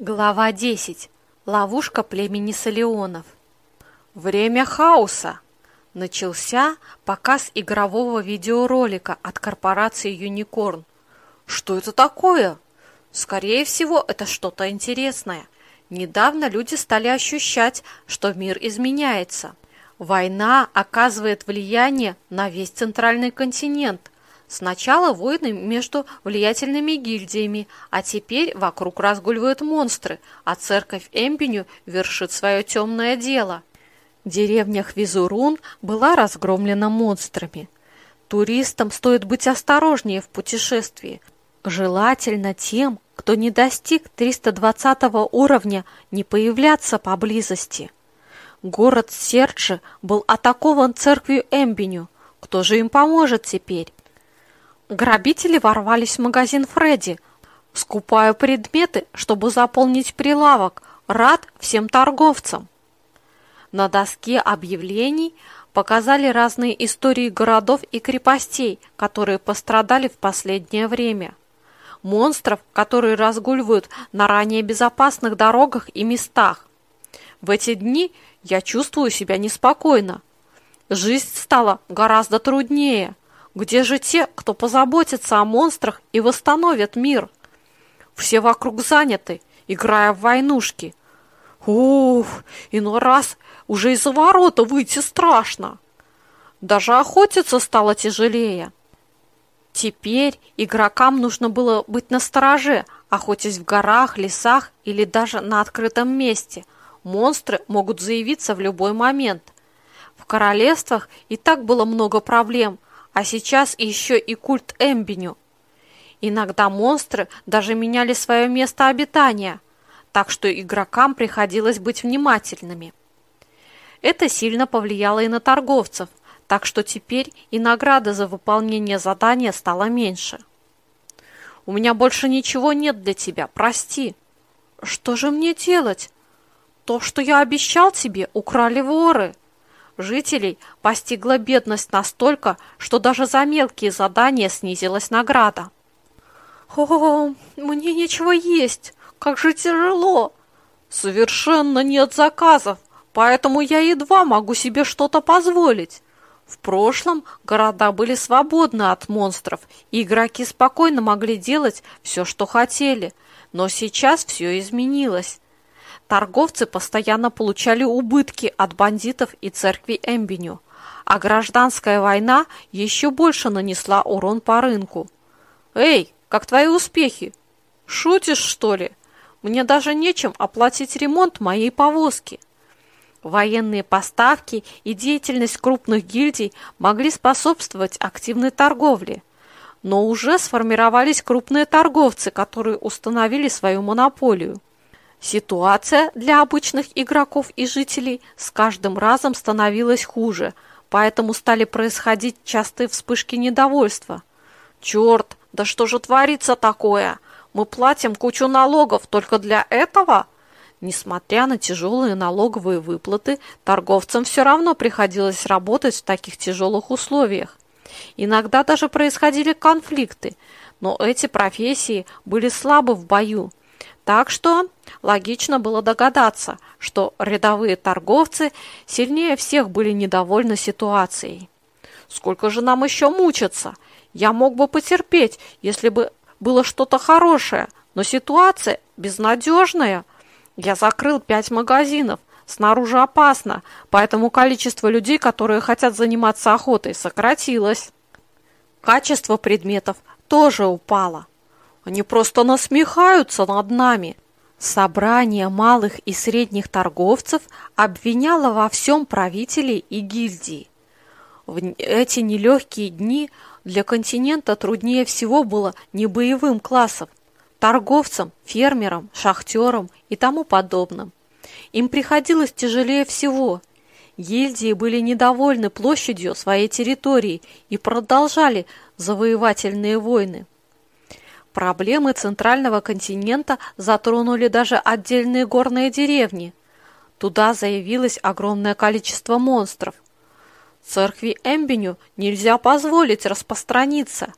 Глава 10. Ловушка племени Салионов. Время хаоса. Начался показ игрового видеоролика от корпорации Unicorn. Что это такое? Скорее всего, это что-то интересное. Недавно люди стали ощущать, что мир изменяется. Война оказывает влияние на весь центральный континент – Сначала войны между влиятельными гильдиями, а теперь вокруг разгуливают монстры, а церковь Эмбеню вершит свое темное дело. Деревня Хвизурун была разгромлена монстрами. Туристам стоит быть осторожнее в путешествии. Желательно тем, кто не достиг 320 уровня, не появляться поблизости. Город Серджи был атакован церковью Эмбеню. Кто же им поможет теперь? Грабители ворвались в магазин Фредди, скупая предметы, чтобы заполнить прилавок. Рад всем торговцам. На доске объявлений показали разные истории городов и крепостей, которые пострадали в последнее время. Монстров, которые разгуливают на ранее безопасных дорогах и местах. В эти дни я чувствую себя неспокойно. Жизнь стала гораздо труднее. Где же те, кто позаботится о монстрах и восстановит мир? Все вокруг заняты, играя в войнушки. Ух, иной раз уже из-за ворота выйти страшно. Даже охотиться стало тяжелее. Теперь игрокам нужно было быть настороже, охотясь в горах, лесах или даже на открытом месте. Монстры могут заявиться в любой момент. В королевствах и так было много проблем – а сейчас еще и культ Эмбеню. Иногда монстры даже меняли свое место обитания, так что игрокам приходилось быть внимательными. Это сильно повлияло и на торговцев, так что теперь и награда за выполнение задания стала меньше. «У меня больше ничего нет для тебя, прости». «Что же мне делать? То, что я обещал тебе, украли воры». Жителей постигла бедность настолько, что даже за мелкие задания снизилась награда. «О, мне нечего есть! Как же тяжело! Совершенно нет заказов, поэтому я едва могу себе что-то позволить!» В прошлом города были свободны от монстров, и игроки спокойно могли делать все, что хотели. Но сейчас все изменилось. Торговцы постоянно получали убытки от бандитов и церкви Эмбеню, а гражданская война еще больше нанесла урон по рынку. «Эй, как твои успехи? Шутишь, что ли? Мне даже нечем оплатить ремонт моей повозки». Военные поставки и деятельность крупных гильдий могли способствовать активной торговле, но уже сформировались крупные торговцы, которые установили свою монополию. Ситуация для обычных игроков и жителей с каждым разом становилась хуже, поэтому стали происходить частые вспышки недовольства. «Черт, да что же творится такое? Мы платим кучу налогов только для этого?» Несмотря на тяжелые налоговые выплаты, торговцам все равно приходилось работать в таких тяжелых условиях. Иногда даже происходили конфликты, но эти профессии были слабы в бою, так что логично было догадаться, что рядовые торговцы сильнее всех были недовольны ситуацией. Сколько же нам еще мучиться? Я мог бы потерпеть, если бы было что-то хорошее, но ситуация безнадежная. Я закрыл пять магазинов, снаружи опасно, поэтому количество людей, которые хотят заниматься охотой, сократилось. Качество предметов тоже упало. Они просто насмехаются над нами. Собрание малых и средних торговцев обвиняло во всем правителей и гильдии. В эти нелегкие дни для континента труднее всего было не боевым классом, торговцам, фермерам, шахтерам и тому подобным. Им приходилось тяжелее всего. Гильдии были недовольны площадью своей территории и продолжали завоевательные войны. Проблемы центрального континента затронули даже отдельные горные деревни. Туда заявилось огромное количество монстров. Церкви Эмбеню нельзя позволить распространиться.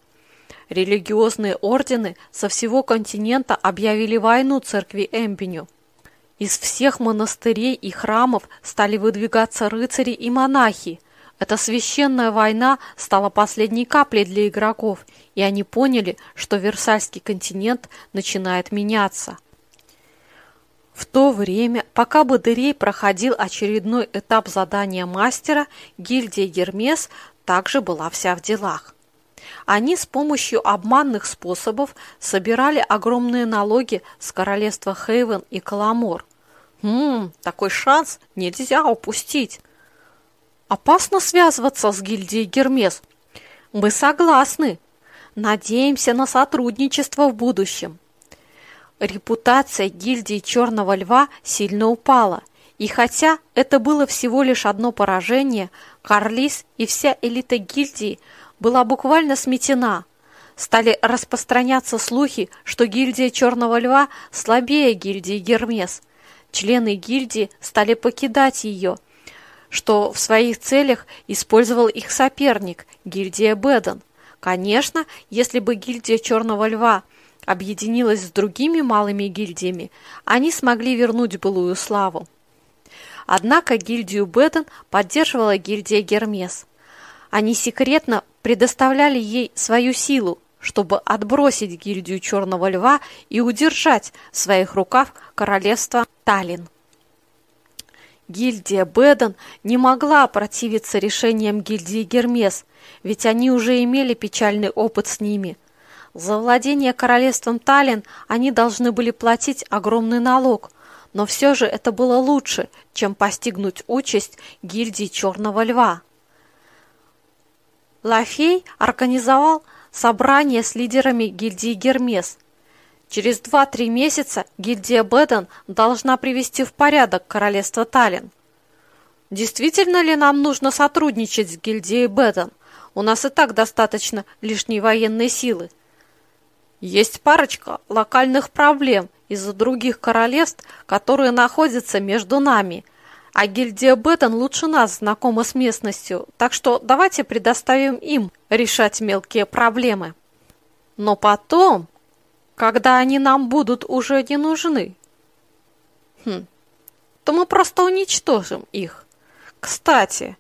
Религиозные ордены со всего континента объявили войну церкви Эмбеню. Из всех монастырей и храмов стали выдвигаться рыцари и монахи. Эта священная война стала последней каплей для игроков, и они поняли, что Версальский континент начинает меняться. В то время, пока Бадырей проходил очередной этап задания мастера, гильдия Гермес также была вся в делах. Они с помощью обманных способов собирали огромные налоги с королевства Хейвен и Каламор. Ммм, такой шанс нельзя упустить. Опасно связываться с гильдией Гермес. Мы согласны. Надеемся на сотрудничество в будущем. Репутация гильдии Черного Льва сильно упала, и хотя это было всего лишь одно поражение, Карлис и вся элита гильдии – была буквально сметена. Стали распространяться слухи, что гильдия Черного Льва слабее гильдии Гермес. Члены гильдии стали покидать ее, что в своих целях использовал их соперник, гильдия Беден. Конечно, если бы гильдия Черного Льва объединилась с другими малыми гильдиями, они смогли вернуть былую славу. Однако гильдию Беден поддерживала гильдия Гермес. Они секретно предоставляли ей свою силу, чтобы отбросить гильдию Черного Льва и удержать в своих руках королевство Таллин. Гильдия Беден не могла противиться решениям гильдии Гермес, ведь они уже имели печальный опыт с ними. За владение королевством Таллин они должны были платить огромный налог, но все же это было лучше, чем постигнуть участь гильдии Черного Льва. Лафей организовал собрание с лидерами гильдии Гермес. Через 2-3 месяца гильдия Беден должна привести в порядок королевство Таллин. Действительно ли нам нужно сотрудничать с гильдией Беден? У нас и так достаточно лишней военной силы. Есть парочка локальных проблем из-за других королевств, которые находятся между нами – а гильдия Беттон лучше нас знакома с местностью, так что давайте предоставим им решать мелкие проблемы. Но потом, когда они нам будут уже не нужны, хм, то мы просто уничтожим их. Кстати,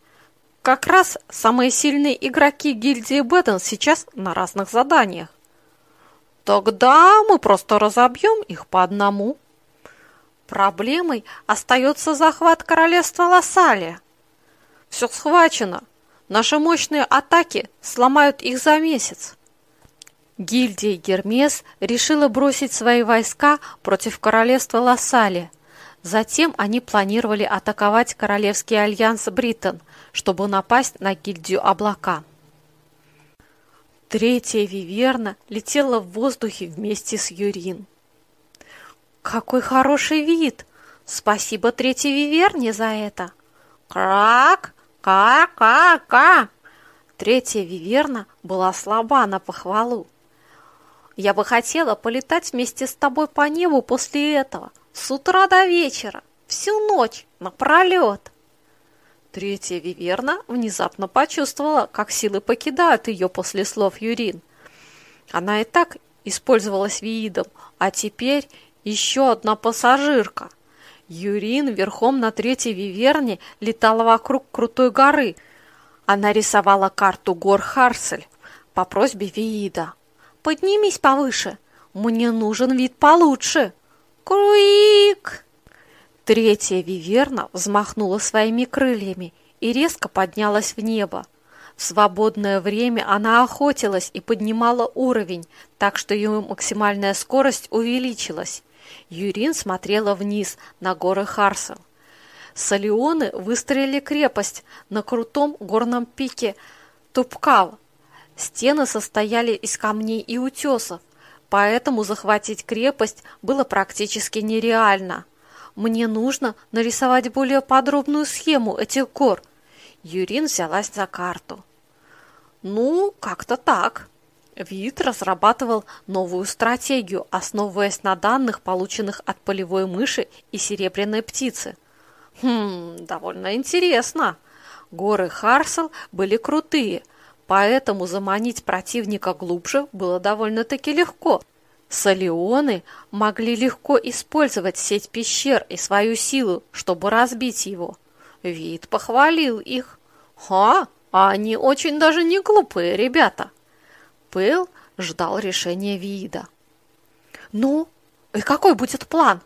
как раз самые сильные игроки гильдии Беттон сейчас на разных заданиях. Тогда мы просто разобьем их по одному. Проблемой остается захват королевства Лассалия. Все схвачено. Наши мощные атаки сломают их за месяц. Гильдия Гермес решила бросить свои войска против королевства Лассалия. Затем они планировали атаковать Королевский альянс Бриттон, чтобы напасть на гильдию Облака. Третья Виверна летела в воздухе вместе с Юрин. Какой хороший вид! Спасибо третьей Виверне за это. Крак, ка-ка-ка. Третья Виверна была слаба на похвалу. Я бы хотела полетать вместе с тобой по небу после этого, с утра до вечера, всю ночь, напролет. Третья Виверна внезапно почувствовала, как силы покидают ее после слов Юрин. Она и так использовалась Виидом, а теперь еще одна пассажирка. Юрин верхом на третьей виверне летала вокруг крутой горы. Она рисовала карту гор Харсель по просьбе Виида. «Поднимись повыше, мне нужен вид получше». «Круик!» Третья виверна взмахнула своими крыльями и резко поднялась в небо. В свободное время она охотилась и поднимала уровень, так что ее максимальная скорость увеличилась. Юрин смотрела вниз на горы Харсел. Салионы выстроили крепость на крутом горном пике Тупкал. Стены состояли из камней и утесов, поэтому захватить крепость было практически нереально. Мне нужно нарисовать более подробную схему этих гор. Юрин взялась за карту. Ну, как-то так. ВИИТ разрабатывал новую стратегию, основываясь на данных, полученных от полевой мыши и серебряной птицы. Хм, довольно интересно. Горы Харсел были крутые, поэтому заманить противника глубже было довольно-таки легко. Салионы могли легко использовать сеть пещер и свою силу, чтобы разбить его. Вид похвалил их. «Ха, а они очень даже не глупые ребята!» Пэл ждал решения Вида. «Ну, и какой будет план?»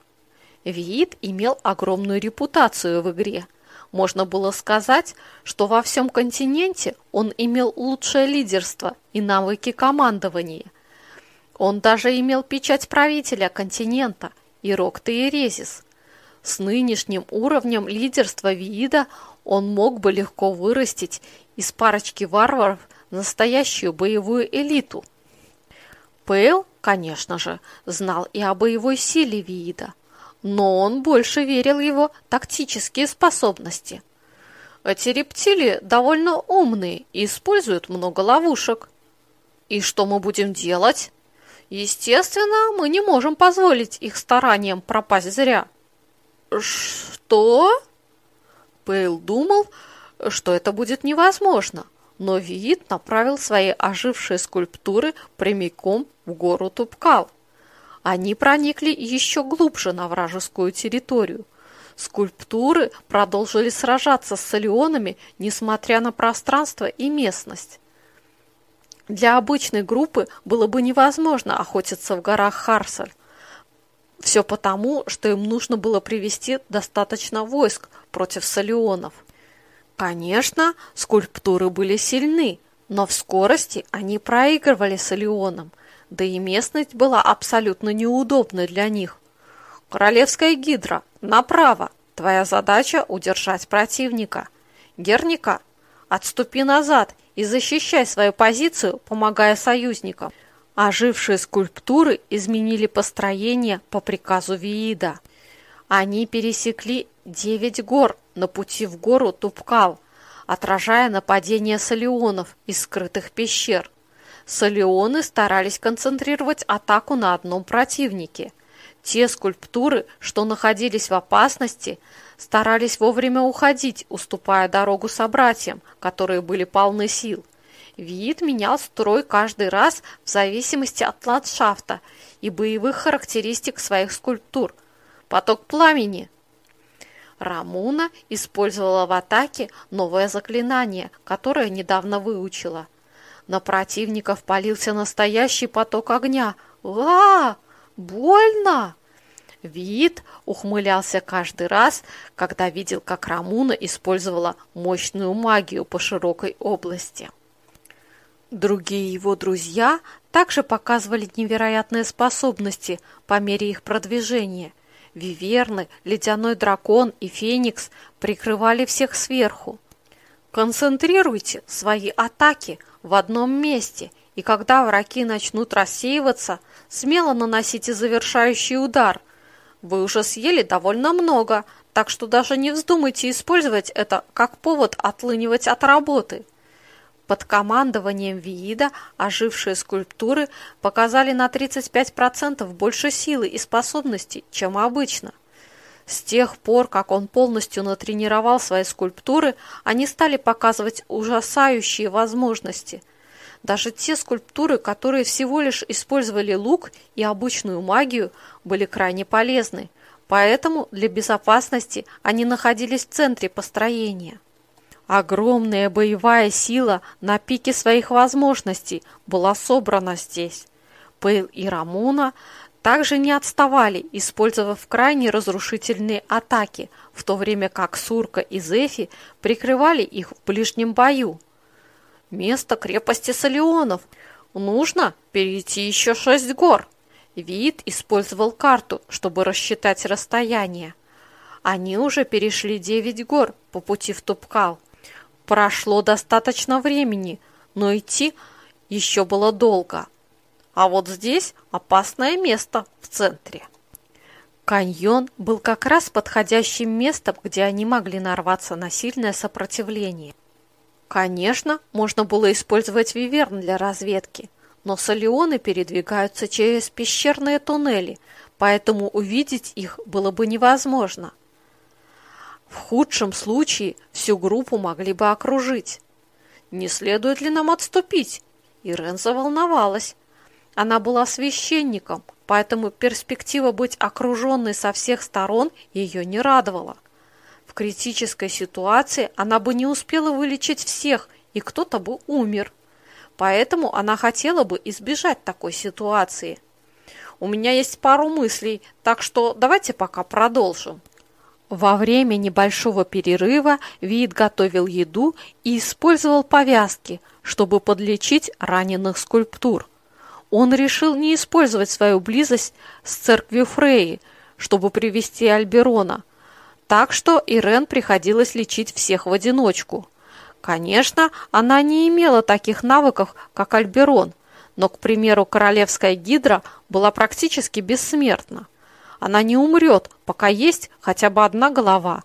Вид имел огромную репутацию в игре. Можно было сказать, что во всем континенте он имел лучшее лидерство и навыки командования. Он даже имел печать правителя континента и Рокта-Ерезис. С нынешним уровнем лидерства Виида он мог бы легко вырастить из парочки варваров настоящую боевую элиту. Пейл, конечно же, знал и о боевой силе Виида – но он больше верил в его тактические способности. Эти рептилии довольно умные и используют много ловушек. И что мы будем делать? Естественно, мы не можем позволить их стараниям пропасть зря. Что? Пейл думал, что это будет невозможно, но Виит направил свои ожившие скульптуры прямиком в гору Тупкал. Они проникли еще глубже на вражескую территорию. Скульптуры продолжили сражаться с салионами, несмотря на пространство и местность. Для обычной группы было бы невозможно охотиться в горах Харсаль. Все потому, что им нужно было привести достаточно войск против салионов. Конечно, скульптуры были сильны, но в скорости они проигрывали салионам – да и местность была абсолютно неудобной для них. Королевская гидра, направо. Твоя задача – удержать противника. Герника, отступи назад и защищай свою позицию, помогая союзникам. Ожившие скульптуры изменили построение по приказу Виида. Они пересекли девять гор на пути в гору Тупкал, отражая нападение салионов из скрытых пещер. Солеоны старались концентрировать атаку на одном противнике. Те скульптуры, что находились в опасности, старались вовремя уходить, уступая дорогу собратьям, которые были полны сил. Вид менял строй каждый раз в зависимости от ландшафта и боевых характеристик своих скульптур. Поток пламени. Рамуна использовала в атаке новое заклинание, которое недавно выучила. На противников полился настоящий поток огня. «Ва! Больно!» Вид ухмылялся каждый раз, когда видел, как Рамуна использовала мощную магию по широкой области. Другие его друзья также показывали невероятные способности по мере их продвижения. Виверны, ледяной дракон и феникс прикрывали всех сверху. Концентрируйте свои атаки в одном месте, и когда враги начнут рассеиваться, смело наносите завершающий удар. Вы уже съели довольно много, так что даже не вздумайте использовать это как повод отлынивать от работы. Под командованием Виида ожившие скульптуры показали на 35% больше силы и способностей, чем обычно. С тех пор, как он полностью натренировал свои скульптуры, они стали показывать ужасающие возможности. Даже те скульптуры, которые всего лишь использовали лук и обычную магию, были крайне полезны. Поэтому для безопасности они находились в центре построения. Огромная боевая сила на пике своих возможностей была собрана здесь. Пейл и Рамуна также не отставали, использовав крайне разрушительные атаки, в то время как Сурка и Зефи прикрывали их в ближнем бою. Место крепости Салионов. Нужно перейти еще шесть гор. Вид использовал карту, чтобы рассчитать расстояние. Они уже перешли девять гор по пути в Тупкал. Прошло достаточно времени, но идти еще было долго. А вот здесь опасное место в центре. Каньон был как раз подходящим местом, где они могли нарваться на сильное сопротивление. Конечно, можно было использовать виверн для разведки, но солионы передвигаются через пещерные туннели, поэтому увидеть их было бы невозможно. В худшем случае всю группу могли бы окружить. не следует ли нам отступить? Ирен заволновалась. Она была священником, поэтому перспектива быть окруженной со всех сторон ее не радовала. В критической ситуации она бы не успела вылечить всех, и кто-то бы умер. Поэтому она хотела бы избежать такой ситуации. У меня есть пару мыслей, так что давайте пока продолжим. Во время небольшого перерыва Вид готовил еду и использовал повязки, чтобы подлечить раненых скульптур. Он решил не использовать свою близость с церковью Фреи, чтобы привести Альберона, так что Ирен приходилось лечить всех в одиночку. Конечно, она не имела таких навыков, как Альберон, но, к примеру, королевская гидра была практически бессмертна. Она не умрет, пока есть хотя бы одна голова.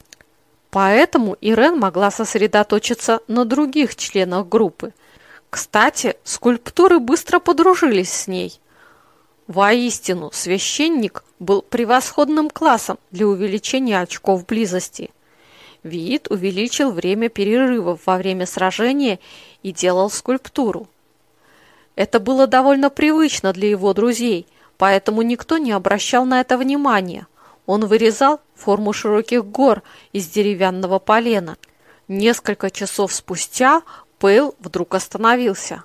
Поэтому Ирен могла сосредоточиться на других членах группы. Кстати, скульптуры быстро подружились с ней. Воистину, священник был превосходным классом для увеличения очков близости. Виит увеличил время перерывов во время сражения и делал скульптуру. Это было довольно привычно для его друзей – поэтому никто не обращал на это внимания. Он вырезал форму широких гор из деревянного полена. Несколько часов спустя Пейл вдруг остановился.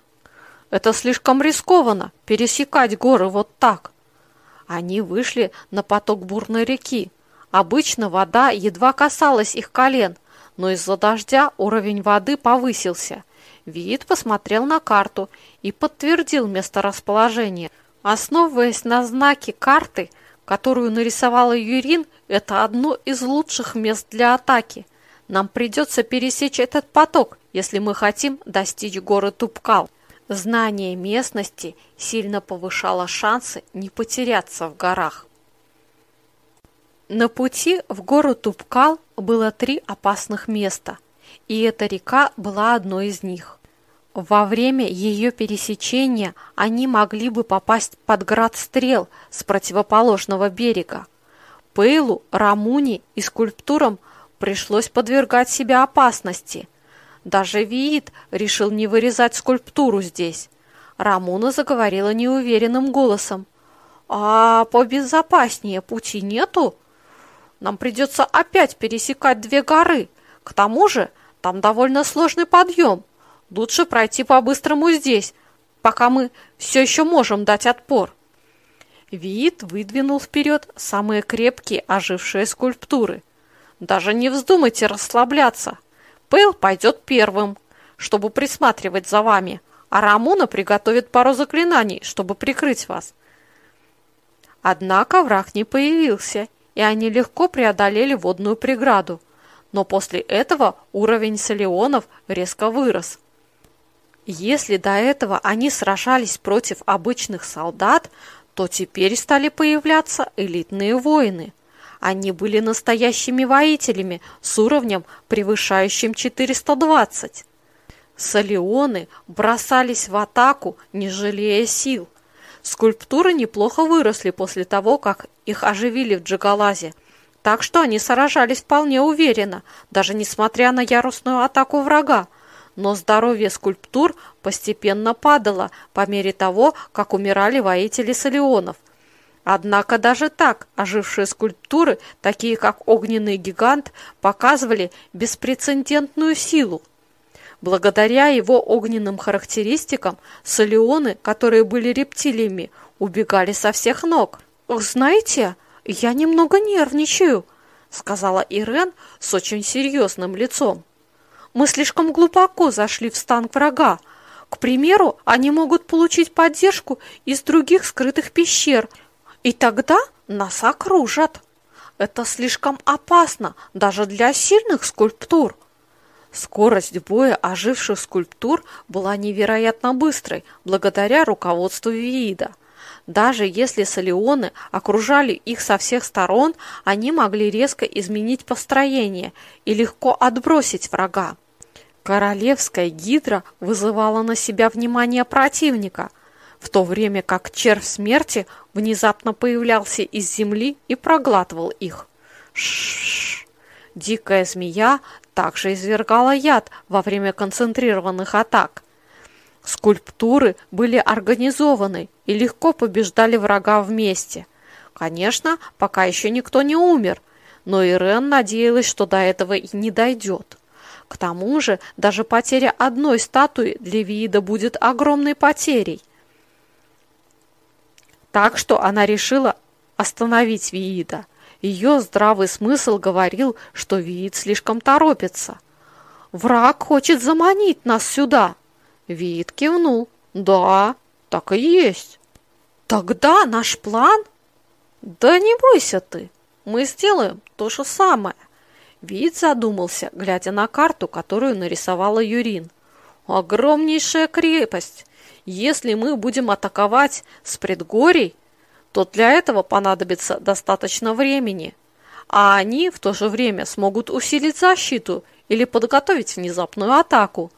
«Это слишком рискованно, пересекать горы вот так». Они вышли на поток бурной реки. Обычно вода едва касалась их колен, но из-за дождя уровень воды повысился. Вид посмотрел на карту и подтвердил месторасположение – Основываясь на знаке карты, которую нарисовала Юрин, это одно из лучших мест для атаки. Нам придется пересечь этот поток, если мы хотим достичь горы Тупкал. Знание местности сильно повышало шансы не потеряться в горах. На пути в гору Тупкал было три опасных места, и эта река была одной из них. Во время ее пересечения они могли бы попасть под град стрел с противоположного берега. Пейлу, Рамуни и скульптурам пришлось подвергать себя опасности. Даже Виит решил не вырезать скульптуру здесь. Рамуна заговорила неуверенным голосом. «А побезопаснее пути нету? Нам придется опять пересекать две горы. К тому же там довольно сложный подъем». Лучше пройти по-быстрому здесь, пока мы все еще можем дать отпор. Виит выдвинул вперед самые крепкие ожившие скульптуры. Даже не вздумайте расслабляться. Пейл пойдет первым, чтобы присматривать за вами, а Рамона приготовит пару заклинаний, чтобы прикрыть вас. Однако враг не появился, и они легко преодолели водную преграду. Но после этого уровень солеонов резко вырос. Если до этого они сражались против обычных солдат, то теперь стали появляться элитные воины. Они были настоящими воителями с уровнем, превышающим 420. Солеоны бросались в атаку, не жалея сил. Скульптуры неплохо выросли после того, как их оживили в Джигалазе, так что они сражались вполне уверенно, даже несмотря на ярусную атаку врага но здоровье скульптур постепенно падало по мере того, как умирали воители Солеонов. Однако даже так ожившие скульптуры, такие как огненный гигант, показывали беспрецедентную силу. Благодаря его огненным характеристикам, солеоны, которые были рептилиями, убегали со всех ног. «Знаете, я немного нервничаю», — сказала Ирен с очень серьезным лицом. Мы слишком глубоко зашли в стан врага. К примеру, они могут получить поддержку из других скрытых пещер, и тогда нас окружат. Это слишком опасно даже для сильных скульптур. Скорость боя оживших скульптур была невероятно быстрой благодаря руководству Виида. Даже если солеоны окружали их со всех сторон, они могли резко изменить построение и легко отбросить врага. Королевская гидра вызывала на себя внимание противника, в то время как червь смерти внезапно появлялся из земли и проглатывал их. Ш -ш -ш. Дикая змея также извергала яд во время концентрированных атак. Скульптуры были организованы и легко побеждали врага вместе. Конечно, пока еще никто не умер, но Ирен надеялась, что до этого и не дойдет. К тому же, даже потеря одной статуи для Виида будет огромной потерей. Так что она решила остановить Виида. Ее здравый смысл говорил, что Виид слишком торопится. «Враг хочет заманить нас сюда!» Виид кивнул. «Да, так и есть». «Тогда наш план?» «Да не бойся ты, мы сделаем то же самое». Вид задумался, глядя на карту, которую нарисовала Юрин. «Огромнейшая крепость. Если мы будем атаковать с предгорий, то для этого понадобится достаточно времени, а они в то же время смогут усилить защиту или подготовить внезапную атаку.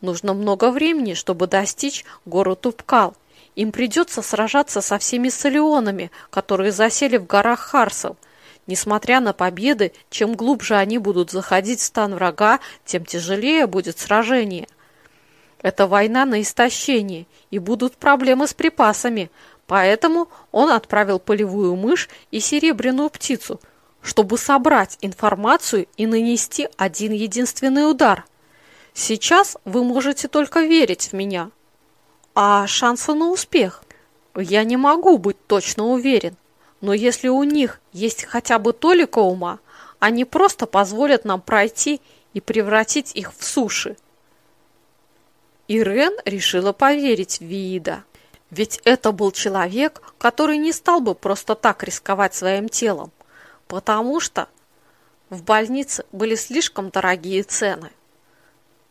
Нужно много времени, чтобы достичь гору Тупкал. Им придется сражаться со всеми солионами, которые засели в горах Харсов – Несмотря на победы, чем глубже они будут заходить в стан врага, тем тяжелее будет сражение. Это война на истощение, и будут проблемы с припасами, поэтому он отправил полевую мышь и серебряную птицу, чтобы собрать информацию и нанести один единственный удар. Сейчас вы можете только верить в меня. А шансы на успех? Я не могу быть точно уверен. Но если у них есть хотя бы толика ума, они просто позволят нам пройти и превратить их в суши. Ирен решила поверить в Виида. Ведь это был человек, который не стал бы просто так рисковать своим телом, потому что в больнице были слишком дорогие цены.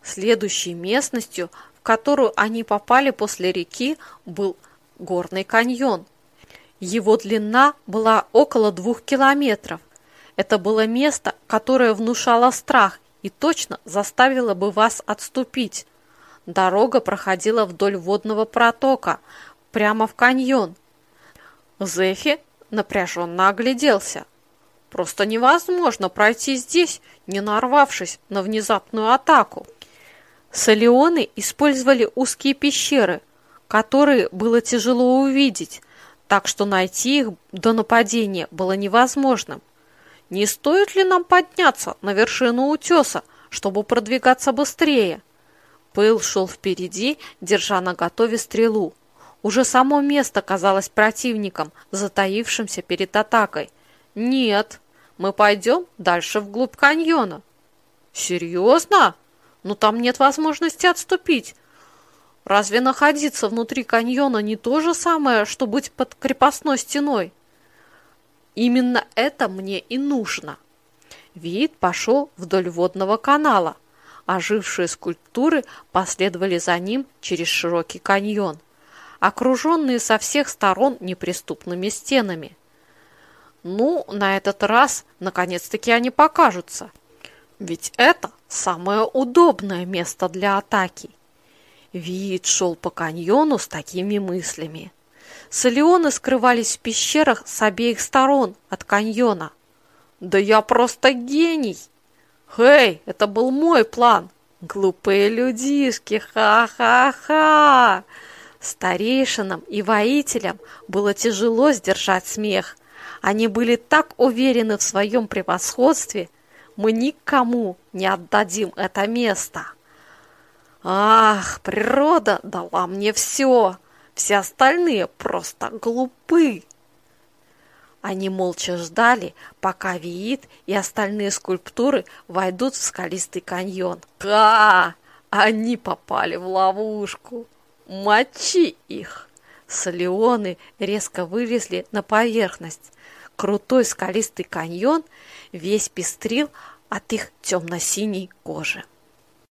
Следующей местностью, в которую они попали после реки, был горный каньон, его длина была около двух километров. Это было место, которое внушало страх и точно заставило бы вас отступить. Дорога проходила вдоль водного протока, прямо в каньон. Зефи напряженно огляделся. Просто невозможно пройти здесь, не нарвавшись на внезапную атаку. Солеоны использовали узкие пещеры, которые было тяжело увидеть, так что найти их до нападения было невозможным. Не стоит ли нам подняться на вершину утеса, чтобы продвигаться быстрее? Пыл шел впереди, держа на готове стрелу. Уже само место казалось противником, затаившимся перед атакой. «Нет, мы пойдем дальше вглубь каньона». «Серьезно? Ну там нет возможности отступить. Разве находиться внутри каньона не то же самое, что быть под крепостной стеной? Именно это мне и нужно. Вид пошел вдоль водного канала. Ожившие скульптуры последовали за ним через широкий каньон, окруженные со всех сторон неприступными стенами. Ну, на этот раз, наконец-таки, они покажутся. Ведь это самое удобное место для атаки – Вид шел по каньону с такими мыслями. Солеоны скрывались в пещерах с обеих сторон от каньона. «Да я просто гений!» «Хей, это был мой план!» «Глупые людишки! Ха-ха-ха!» Старейшинам и воителям было тяжело сдержать смех. Они были так уверены в своем превосходстве, мы никому не отдадим это место. Ах, природа дала мне все. Все остальные просто глупы. Они молча ждали, пока Виит и остальные скульптуры войдут в скалистый каньон. Ха! Они попали в ловушку. Мочи их! Солеоны резко вылезли на поверхность. Крутой скалистый каньон весь пестрил от их темно-синей кожи.